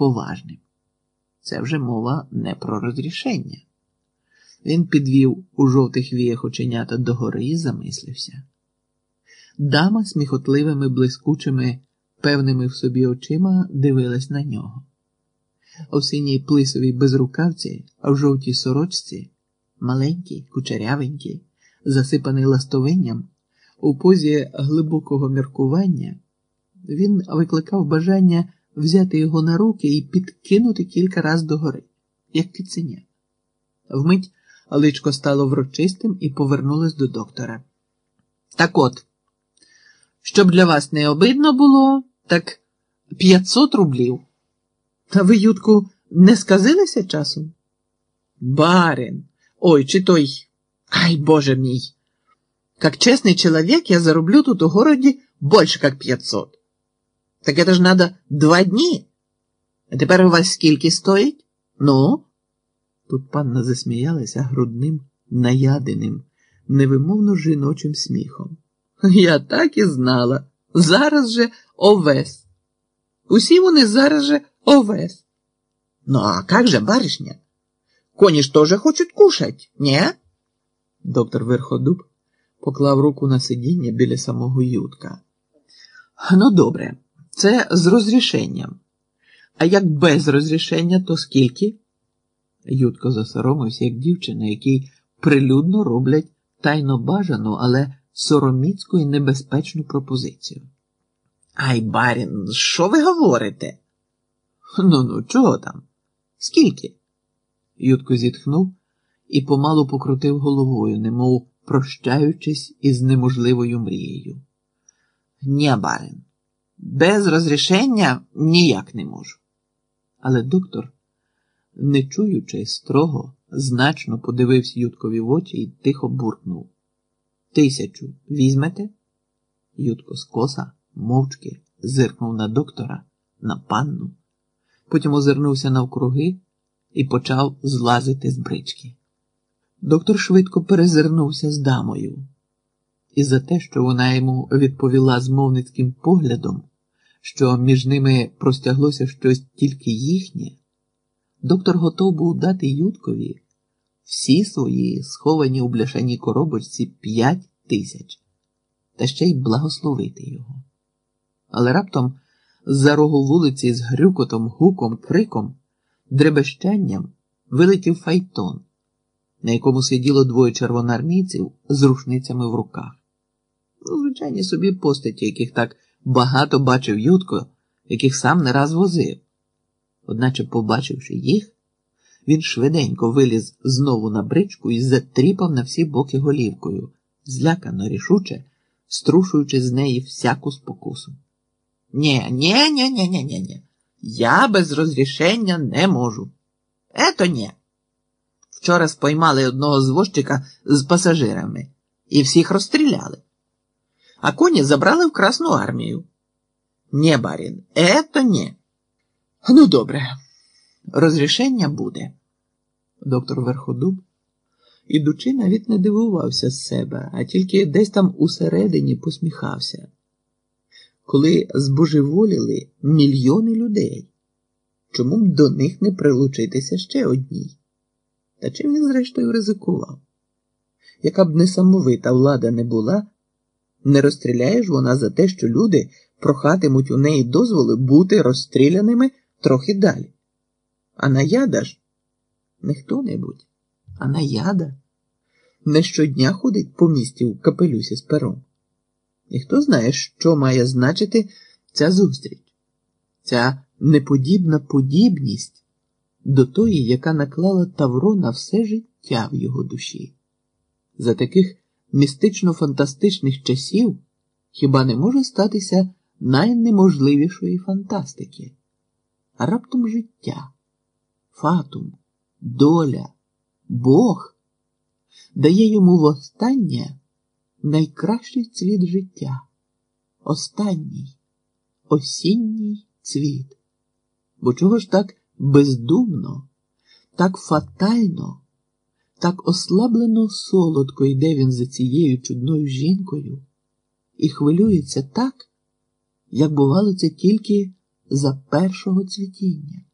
поважним. Це вже мова не про розрішення. Він підвів у жовтих віях оченята догори і замислився. Дама сміхотливими, блискучими, певними в собі очима дивилась на нього. У синій плисовій безрукавці, а в жовтій сорочці, маленький, кучерявенький, засипаний ластовинням, у позі глибокого міркування, він викликав бажання взяти його на руки і підкинути кілька раз догори, як киценя. Вмить личко стало врочистим і повернулось до доктора. Так от, щоб для вас не обидно було, так 500 рублів. Та ви, Ютку, не сказилися часом? Барин, ой, чи той, ай, боже мій. Как честный человек я зарублю тут у городе больше, как 500. Так это ж надо два дні. А тепер у вас скільки стоїть? Ну? Тут панна засміялася грудним, наяденим, невимовно жіночим сміхом. Я так і знала. Зараз же овес. Усі вони зараз же овес. Ну, а как же, барышня? Коні ж тоже хочуть кушать, не? Доктор Верходуб поклав руку на сидіння біля самого Ютка. Ну, добре, це з розрішенням. А як без розрішення, то скільки? Ютко засоромився, як дівчина, який прилюдно роблять тайно бажану, але сороміцьку і небезпечну пропозицію. Ай, барін, що ви говорите? Ну ну, чого там? Скільки? Ютко зітхнув і помалу покрутив головою, немов прощаючись із неможливою мрією. Ні, барин, без розрішення ніяк не можу. Але доктор, не чуючи строго, значно подивився Юткові в очі і тихо буркнув. Тисячу візьмете? Ютко скоса, мовчки, зиркнув на доктора, на панну, потім озирнувся навкруги і почав злазити з брички. Доктор швидко перезирнувся з дамою, і за те, що вона йому відповіла змовницьким поглядом, що між ними простяглося щось тільки їхнє, доктор готов був дати Юткові всі свої сховані у бляшаній коробочці п'ять тисяч, та ще й благословити його. Але раптом з-за рогу вулиці з грюкотом, гуком, криком, дребещанням вилетів файтон на якому сиділо двоє червоноармійців з рушницями в руках. Ну, звичайні собі постаті, яких так багато бачив Ютко, яких сам не раз возив. Одначе, побачивши їх, він швиденько виліз знову на бричку і затріпав на всі боки голівкою, злякано рішуче, струшуючи з неї всяку спокусу. Нє, нє, нє, нє, нє, нє, нє. Я без розрішення не можу. Ето нє. Вчора споймали одного звозчика з пасажирами і всіх розстріляли. А коні забрали в Красну армію. Не, барін, ето не. Ну, добре, розрішення буде. Доктор Верходуб, ідучи, навіть не дивувався з себе, а тільки десь там усередині посміхався. Коли збожеволіли мільйони людей, чому б до них не прилучитися ще одній? Та чим він, зрештою, ризикував? Яка б несамовита влада не була, не розстріляєш вона за те, що люди прохатимуть у неї дозволи бути розстріляними трохи далі. А наяда ж не хто-небудь, а наяда не щодня ходить по місті у капелюсі з пером. І хто знає, що має значити ця зустріч, ця неподібна подібність до тої, яка наклала Тавро на все життя в його душі. За таких містично-фантастичних часів хіба не може статися найнеможливішої фантастики, а раптом життя, фатум, доля, Бог дає йому востаннє найкращий цвіт життя, останній осінній цвіт. Бо чого ж так? бездумно, так фатально, так ослаблено солодко йде він за цією чудною жінкою і хвилюється так, як бувало це тільки за першого цвітіння.